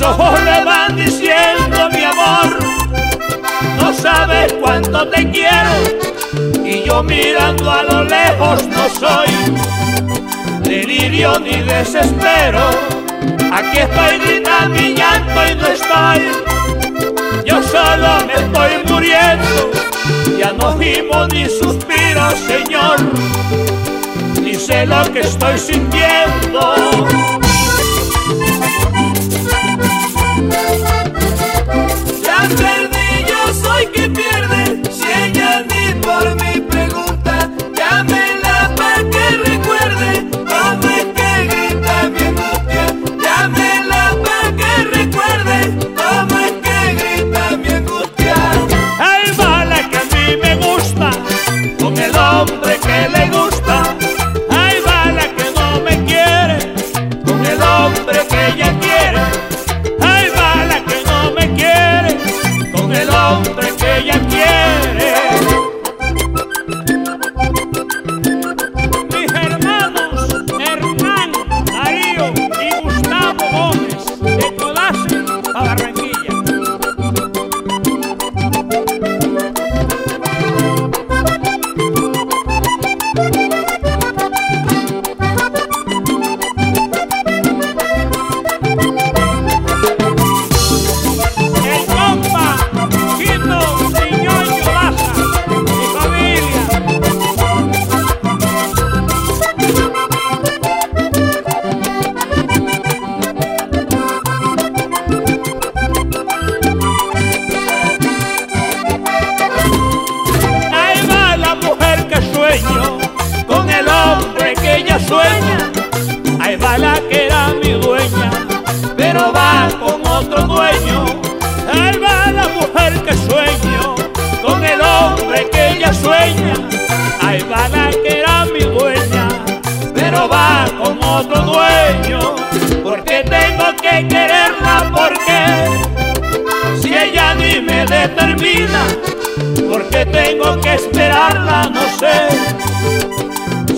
Sus ojos le van diciendo mi amor, no sabes cuánto te quiero. Y yo mirando a lo lejos no soy delirio ni desespero. Aquí estoy gritando mi llanto y no estoy. Yo solo me estoy muriendo. Ya no gimo ni suspiro, Señor. Ni sé lo que estoy sintiendo. Ella va con otro dueño. Va la mujer que sueño, con el hombre que ella sueña. Ahí va la que era mi dueña, pero va con otro dueño. Porque tengo que quererla, porque si ella ni me determina, porque tengo que esperarla, no sé.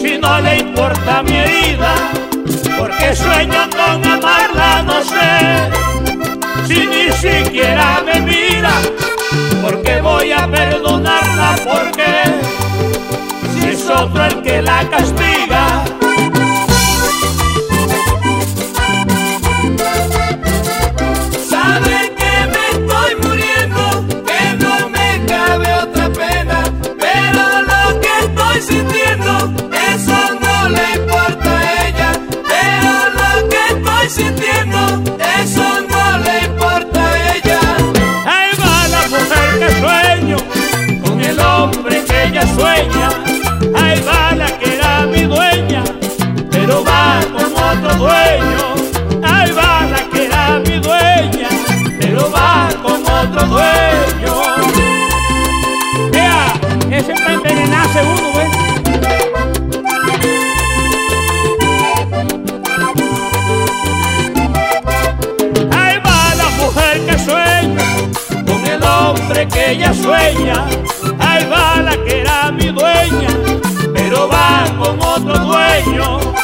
Si no le importa mi herida, porque sueño con amarla, no sé. Si ni siquiera me mira, porque voy a perdonarla, porque si es otro el que la castiga. Hombre que ella sueña. Ahí va la que era mi dueña, pero va con otro dueño.